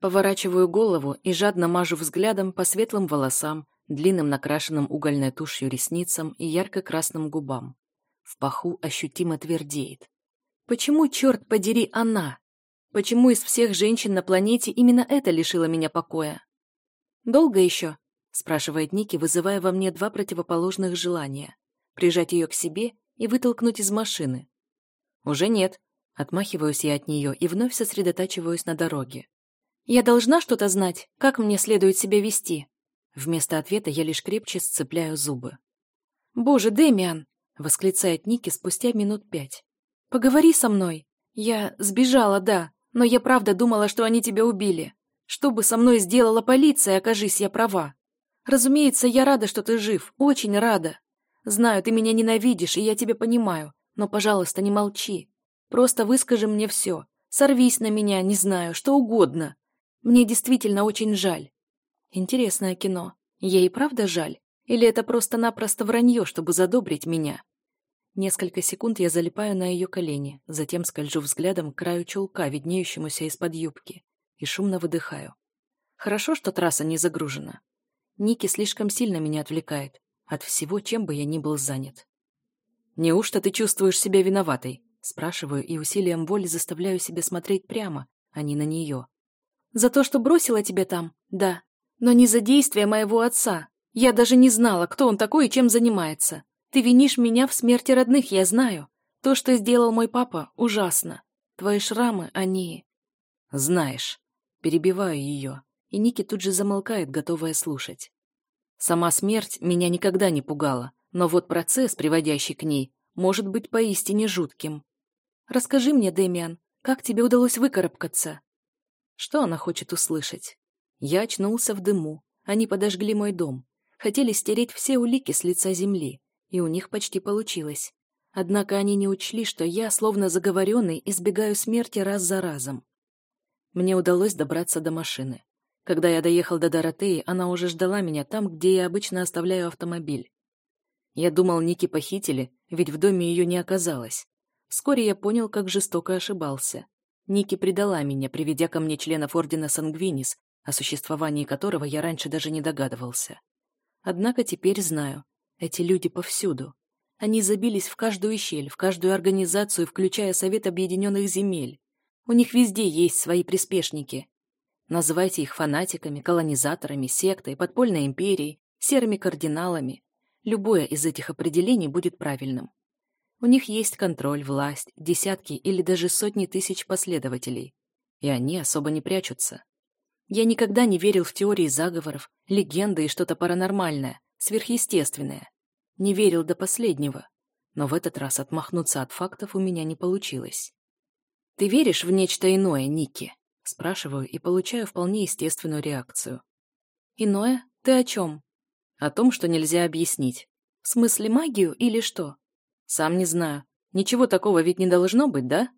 Поворачиваю голову и жадно мажу взглядом по светлым волосам, длинным накрашенным угольной тушью ресницам и ярко-красным губам. В паху ощутимо твердеет. Почему, черт подери, она? Почему из всех женщин на планете именно это лишило меня покоя? «Долго еще?» – спрашивает Ники, вызывая во мне два противоположных желания. Прижать ее к себе и вытолкнуть из машины. «Уже нет», – отмахиваюсь я от нее и вновь сосредотачиваюсь на дороге. «Я должна что-то знать, как мне следует себя вести?» Вместо ответа я лишь крепче сцепляю зубы. «Боже, Дэмиан!» — восклицает Ники спустя минут пять. «Поговори со мной. Я сбежала, да, но я правда думала, что они тебя убили. Что бы со мной сделала полиция, окажись я права? Разумеется, я рада, что ты жив, очень рада. Знаю, ты меня ненавидишь, и я тебя понимаю, но, пожалуйста, не молчи. Просто выскажи мне все. Сорвись на меня, не знаю, что угодно. Мне действительно очень жаль. Интересное кино. Ей правда жаль? Или это просто-напросто вранье, чтобы задобрить меня? Несколько секунд я залипаю на ее колени, затем скольжу взглядом к краю чулка, виднеющемуся из-под юбки, и шумно выдыхаю. Хорошо, что трасса не загружена. Ники слишком сильно меня отвлекает от всего, чем бы я ни был занят. «Неужто ты чувствуешь себя виноватой?» Спрашиваю и усилием воли заставляю себя смотреть прямо, а не на нее. За то, что бросила тебя там? Да. Но не за действия моего отца. Я даже не знала, кто он такой и чем занимается. Ты винишь меня в смерти родных, я знаю. То, что сделал мой папа, ужасно. Твои шрамы, они... Знаешь. Перебиваю ее, и Ники тут же замолкает, готовая слушать. Сама смерть меня никогда не пугала, но вот процесс, приводящий к ней, может быть поистине жутким. Расскажи мне, Дэмиан, как тебе удалось выкарабкаться? Что она хочет услышать? Я очнулся в дыму. Они подожгли мой дом. Хотели стереть все улики с лица земли. И у них почти получилось. Однако они не учли, что я, словно заговоренный, избегаю смерти раз за разом. Мне удалось добраться до машины. Когда я доехал до Доротеи, она уже ждала меня там, где я обычно оставляю автомобиль. Я думал, Ники похитили, ведь в доме ее не оказалось. Вскоре я понял, как жестоко ошибался. Ники предала меня, приведя ко мне членов Ордена Сангвинис, о существовании которого я раньше даже не догадывался. Однако теперь знаю, эти люди повсюду. Они забились в каждую щель, в каждую организацию, включая Совет Объединенных Земель. У них везде есть свои приспешники. Называйте их фанатиками, колонизаторами, сектой, подпольной империей, серыми кардиналами. Любое из этих определений будет правильным. У них есть контроль, власть, десятки или даже сотни тысяч последователей. И они особо не прячутся. Я никогда не верил в теории заговоров, легенды и что-то паранормальное, сверхъестественное. Не верил до последнего. Но в этот раз отмахнуться от фактов у меня не получилось. «Ты веришь в нечто иное, Ники?» Спрашиваю и получаю вполне естественную реакцию. «Иное? Ты о чем?» «О том, что нельзя объяснить. В смысле магию или что?» Сам не знаю. Ничего такого ведь не должно быть, да?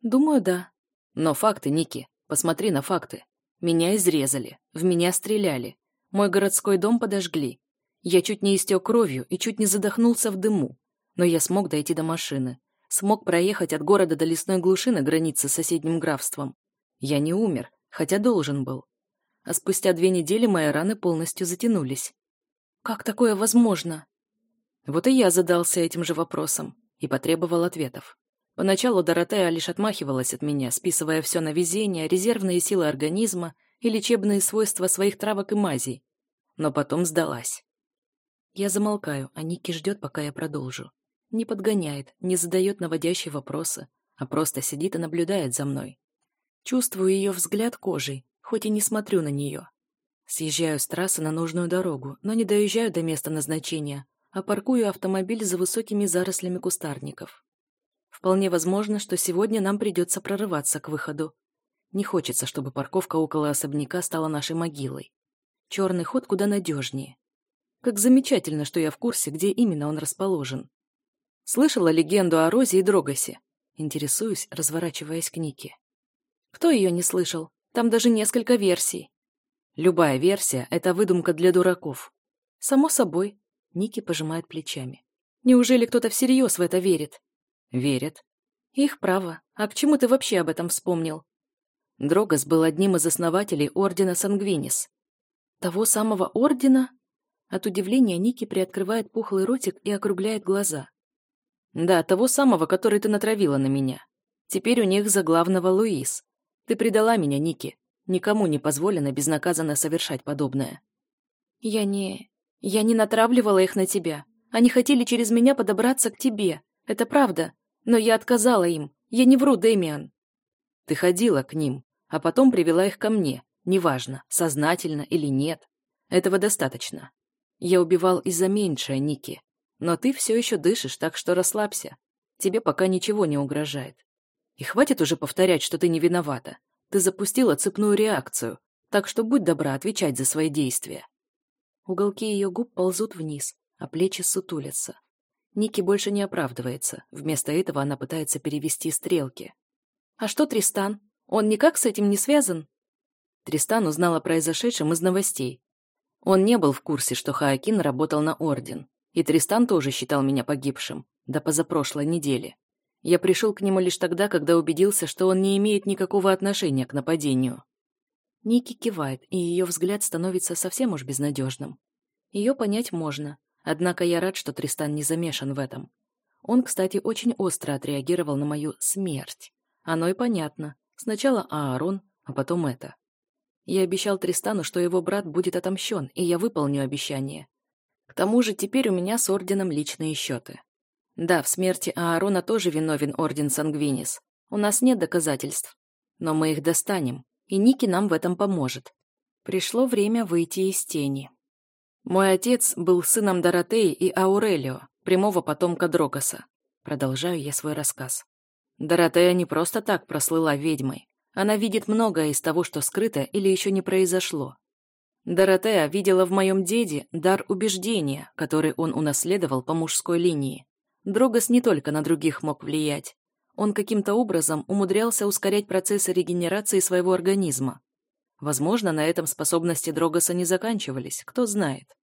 Думаю, да. Но факты, Ники, посмотри на факты. Меня изрезали, в меня стреляли. Мой городской дом подожгли. Я чуть не истек кровью и чуть не задохнулся в дыму. Но я смог дойти до машины. Смог проехать от города до лесной глуши на границе с соседним графством. Я не умер, хотя должен был. А спустя две недели мои раны полностью затянулись. Как такое возможно? Вот и я задался этим же вопросом и потребовал ответов. Поначалу Доротея лишь отмахивалась от меня, списывая все на везение, резервные силы организма и лечебные свойства своих травок и мазей. Но потом сдалась. Я замолкаю, а Ники ждет, пока я продолжу. Не подгоняет, не задает наводящие вопросы, а просто сидит и наблюдает за мной. Чувствую ее взгляд кожей, хоть и не смотрю на нее. Съезжаю с трассы на нужную дорогу, но не доезжаю до места назначения, а паркую автомобиль за высокими зарослями кустарников. Вполне возможно, что сегодня нам придется прорываться к выходу. Не хочется, чтобы парковка около особняка стала нашей могилой. Черный ход куда надежнее. Как замечательно, что я в курсе, где именно он расположен. Слышала легенду о Розе и Дрогасе? Интересуюсь, разворачиваясь к Нике. Кто ее не слышал? Там даже несколько версий. Любая версия — это выдумка для дураков. Само собой, Ники пожимает плечами. Неужели кто-то всерьез в это верит? Верит. Их право. А к чему ты вообще об этом вспомнил? Дрогос был одним из основателей Ордена Сангвинис. Того самого Ордена? От удивления Ники приоткрывает пухлый ротик и округляет глаза. Да, того самого, который ты натравила на меня. Теперь у них за главного Луис. Ты предала меня, Ники. Никому не позволено безнаказанно совершать подобное. Я не... Я не натравливала их на тебя. Они хотели через меня подобраться к тебе. Это правда. Но я отказала им. Я не вру, Дэмиан. Ты ходила к ним, а потом привела их ко мне. Неважно, сознательно или нет. Этого достаточно. Я убивал из-за меньшее, Ники. Но ты все еще дышишь, так что расслабься. Тебе пока ничего не угрожает. И хватит уже повторять, что ты не виновата. Ты запустила цепную реакцию, так что будь добра отвечать за свои действия. Уголки ее губ ползут вниз, а плечи сутулятся. Ники больше не оправдывается, вместо этого она пытается перевести стрелки. «А что Тристан? Он никак с этим не связан?» Тристан узнал о произошедшем из новостей. Он не был в курсе, что Хаакин работал на Орден. И Тристан тоже считал меня погибшим, до позапрошлой недели. Я пришел к нему лишь тогда, когда убедился, что он не имеет никакого отношения к нападению. Ники кивает, и ее взгляд становится совсем уж безнадежным. Ее понять можно, однако я рад, что Тристан не замешан в этом. Он, кстати, очень остро отреагировал на мою смерть. Оно и понятно. Сначала Аарон, а потом это. Я обещал Тристану, что его брат будет отомщен, и я выполню обещание. К тому же теперь у меня с орденом личные счеты. Да, в смерти Аарона тоже виновен орден Сангвинис. У нас нет доказательств. Но мы их достанем, и Ники нам в этом поможет. Пришло время выйти из тени. Мой отец был сыном Доротеи и Аурелио, прямого потомка Дрогоса. Продолжаю я свой рассказ. Доротея не просто так прослыла ведьмой. Она видит многое из того, что скрыто или еще не произошло. Доротея видела в моем деде дар убеждения, который он унаследовал по мужской линии. Дрогос не только на других мог влиять. Он каким-то образом умудрялся ускорять процессы регенерации своего организма. Возможно, на этом способности Дрогоса не заканчивались, кто знает.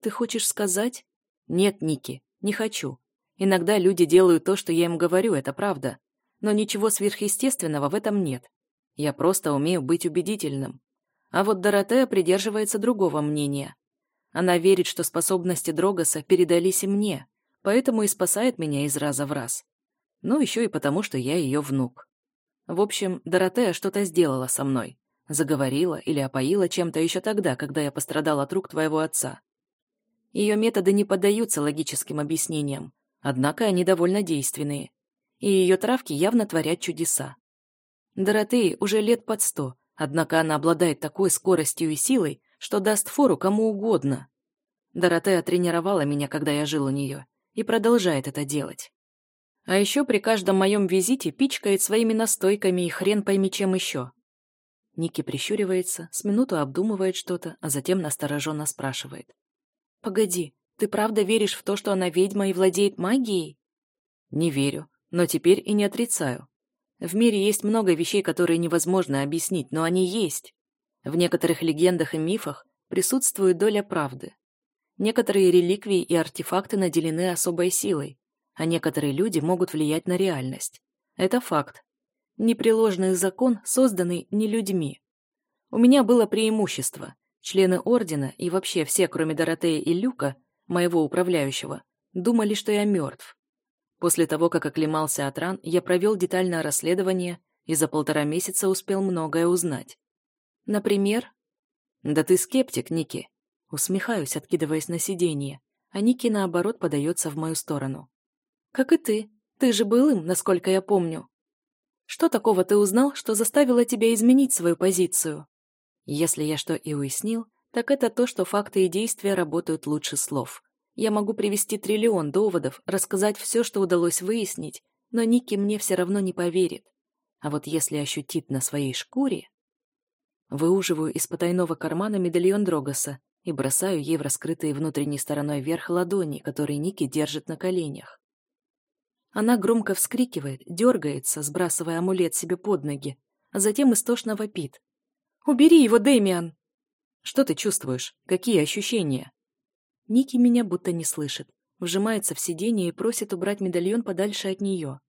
Ты хочешь сказать? Нет, Ники, не хочу. Иногда люди делают то, что я им говорю, это правда но ничего сверхъестественного в этом нет. Я просто умею быть убедительным. А вот Доротея придерживается другого мнения. Она верит, что способности Дрогоса передались и мне, поэтому и спасает меня из раза в раз. Ну, еще и потому, что я ее внук. В общем, Доротея что-то сделала со мной. Заговорила или опоила чем-то еще тогда, когда я пострадал от рук твоего отца. Ее методы не поддаются логическим объяснениям, однако они довольно действенные и ее травки явно творят чудеса. Доротее уже лет под сто, однако она обладает такой скоростью и силой, что даст фору кому угодно. Доротея тренировала меня, когда я жил у нее, и продолжает это делать. А еще при каждом моем визите пичкает своими настойками и хрен пойми чем еще. Ники прищуривается, с минуту обдумывает что-то, а затем настороженно спрашивает. «Погоди, ты правда веришь в то, что она ведьма и владеет магией?» «Не верю. Но теперь и не отрицаю. В мире есть много вещей, которые невозможно объяснить, но они есть. В некоторых легендах и мифах присутствует доля правды. Некоторые реликвии и артефакты наделены особой силой, а некоторые люди могут влиять на реальность. Это факт. Непреложный закон, созданный не людьми. У меня было преимущество. Члены Ордена и вообще все, кроме Доротея и Люка, моего управляющего, думали, что я мертв. После того, как оклемался от ран, я провел детальное расследование и за полтора месяца успел многое узнать. Например? Да ты скептик, Ники. Усмехаюсь, откидываясь на сиденье, а Ники, наоборот, подается в мою сторону. Как и ты. Ты же был им, насколько я помню. Что такого ты узнал, что заставило тебя изменить свою позицию? Если я что и уяснил, так это то, что факты и действия работают лучше слов. Я могу привести триллион доводов, рассказать все, что удалось выяснить, но Ники мне все равно не поверит. А вот если ощутит на своей шкуре... Выуживаю из потайного кармана медальон Дрогоса и бросаю ей в раскрытые внутренней стороной вверх ладони, которые Ники держит на коленях. Она громко вскрикивает, дергается, сбрасывая амулет себе под ноги, а затем истошно вопит. «Убери его, Дэмиан!» «Что ты чувствуешь? Какие ощущения?» Ники меня будто не слышит, вжимается в сиденье и просит убрать медальон подальше от нее.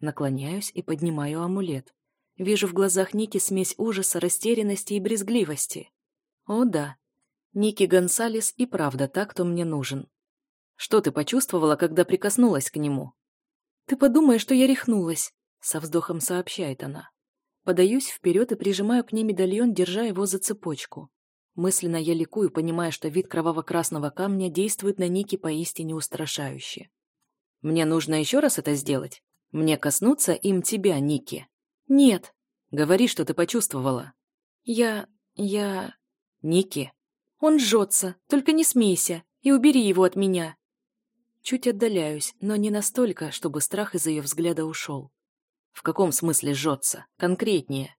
Наклоняюсь и поднимаю амулет. Вижу в глазах Ники смесь ужаса, растерянности и брезгливости. О да, Ники Гонсалес и правда так, кто мне нужен. Что ты почувствовала, когда прикоснулась к нему? Ты подумаешь, что я рехнулась, со вздохом сообщает она. Подаюсь вперед и прижимаю к ней медальон, держа его за цепочку. Мысленно я ликую, понимая, что вид кроваво-красного камня действует на Ники поистине устрашающе. Мне нужно еще раз это сделать? Мне коснуться им тебя, Ники? Нет. Говори, что ты почувствовала. Я... я... Ники. Он жжется, только не смейся, и убери его от меня. Чуть отдаляюсь, но не настолько, чтобы страх из ее взгляда ушел. В каком смысле жжется? Конкретнее.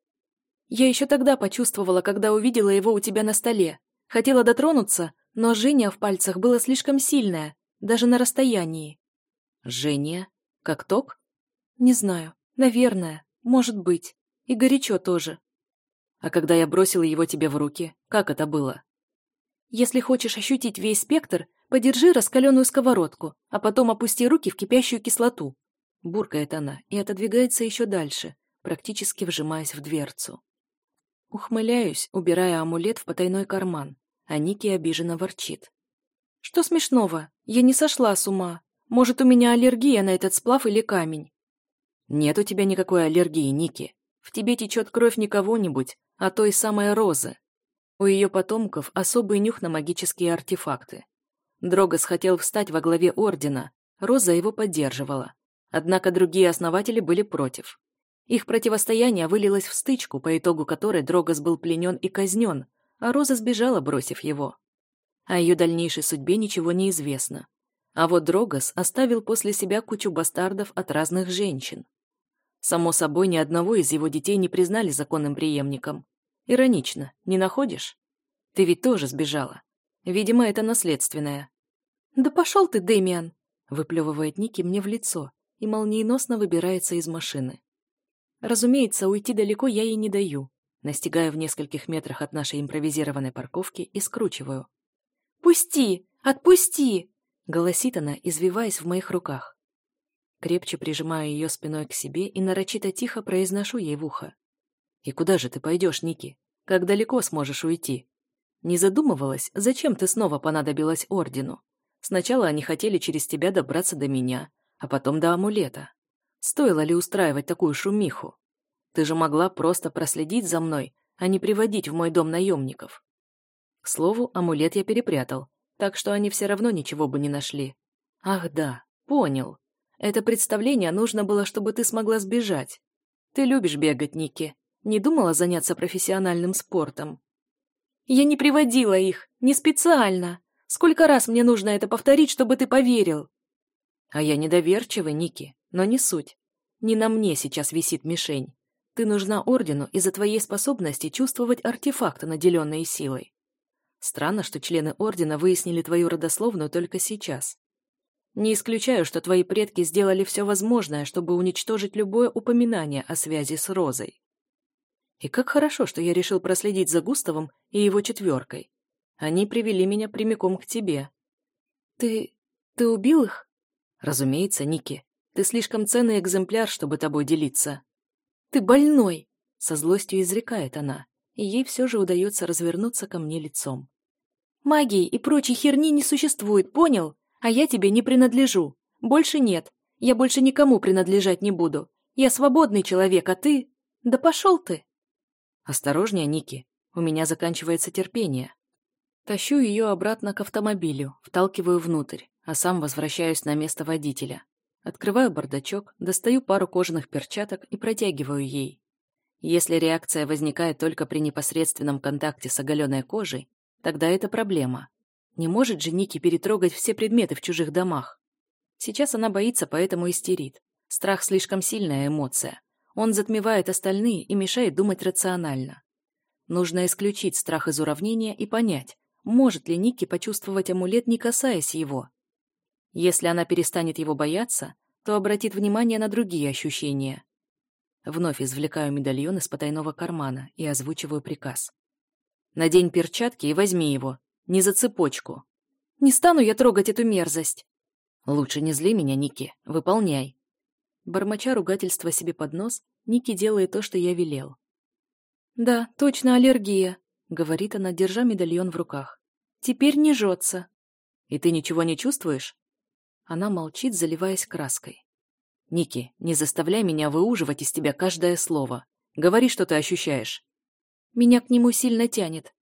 Я еще тогда почувствовала, когда увидела его у тебя на столе. Хотела дотронуться, но жжение в пальцах было слишком сильное, даже на расстоянии. Жжение? Как ток? Не знаю. Наверное. Может быть. И горячо тоже. А когда я бросила его тебе в руки, как это было? Если хочешь ощутить весь спектр, подержи раскаленную сковородку, а потом опусти руки в кипящую кислоту. Буркает она и отодвигается еще дальше, практически вжимаясь в дверцу. Ухмыляюсь, убирая амулет в потайной карман, а Ники обиженно ворчит. «Что смешного? Я не сошла с ума. Может, у меня аллергия на этот сплав или камень?» «Нет у тебя никакой аллергии, Ники. В тебе течет кровь не кого-нибудь, а той самой Розы. У ее потомков особый нюх на магические артефакты. Дрогос хотел встать во главе Ордена, Роза его поддерживала. Однако другие основатели были против. Их противостояние вылилось в стычку, по итогу которой Дрогос был пленен и казнен, а Роза сбежала, бросив его. О ее дальнейшей судьбе ничего не известно. А вот Дрогос оставил после себя кучу бастардов от разных женщин. Само собой, ни одного из его детей не признали законным преемником. Иронично, не находишь? Ты ведь тоже сбежала. Видимо, это наследственное. «Да пошел ты, Дэмиан!» выплевывает Ники мне в лицо и молниеносно выбирается из машины. Разумеется, уйти далеко я ей не даю. Настигаю в нескольких метрах от нашей импровизированной парковки и скручиваю. «Пусти! Отпусти!» Голосит она, извиваясь в моих руках. Крепче прижимаю ее спиной к себе и нарочито тихо произношу ей в ухо. «И куда же ты пойдешь, Ники? Как далеко сможешь уйти? Не задумывалась, зачем ты снова понадобилась Ордену? Сначала они хотели через тебя добраться до меня, а потом до амулета. Стоило ли устраивать такую шумиху? Ты же могла просто проследить за мной, а не приводить в мой дом наемников. К слову, амулет я перепрятал, так что они все равно ничего бы не нашли. Ах да, понял. Это представление нужно было, чтобы ты смогла сбежать. Ты любишь бегать, Ники. Не думала заняться профессиональным спортом? Я не приводила их, не специально. Сколько раз мне нужно это повторить, чтобы ты поверил? А я недоверчивый, Ники, но не суть. Не на мне сейчас висит мишень. Ты нужна Ордену из-за твоей способности чувствовать артефакты, наделенные силой. Странно, что члены Ордена выяснили твою родословную только сейчас. Не исключаю, что твои предки сделали все возможное, чтобы уничтожить любое упоминание о связи с Розой. И как хорошо, что я решил проследить за Густавом и его четверкой. Они привели меня прямиком к тебе. Ты... ты убил их? Разумеется, Ники. Ты слишком ценный экземпляр, чтобы тобой делиться. Ты больной! Со злостью изрекает она, и ей все же удается развернуться ко мне лицом. Магии и прочей херни не существует, понял? А я тебе не принадлежу. Больше нет. Я больше никому принадлежать не буду. Я свободный человек, а ты... Да пошел ты!» «Осторожнее, Ники. У меня заканчивается терпение». Тащу ее обратно к автомобилю, вталкиваю внутрь, а сам возвращаюсь на место водителя. Открываю бардачок, достаю пару кожаных перчаток и протягиваю ей. Если реакция возникает только при непосредственном контакте с оголенной кожей, Тогда это проблема. Не может же Ники перетрогать все предметы в чужих домах. Сейчас она боится, поэтому истерит. Страх слишком сильная эмоция. Он затмевает остальные и мешает думать рационально. Нужно исключить страх из уравнения и понять, может ли Ники почувствовать амулет, не касаясь его. Если она перестанет его бояться, то обратит внимание на другие ощущения. Вновь извлекаю медальон из потайного кармана и озвучиваю приказ. Надень перчатки и возьми его. Не за цепочку. Не стану я трогать эту мерзость. Лучше не зли меня, Ники. Выполняй. Бормоча ругательства себе под нос, Ники делает то, что я велел. «Да, точно аллергия», — говорит она, держа медальон в руках. «Теперь не жжется». «И ты ничего не чувствуешь?» Она молчит, заливаясь краской. «Ники, не заставляй меня выуживать из тебя каждое слово. Говори, что ты ощущаешь». Меня к нему сильно тянет.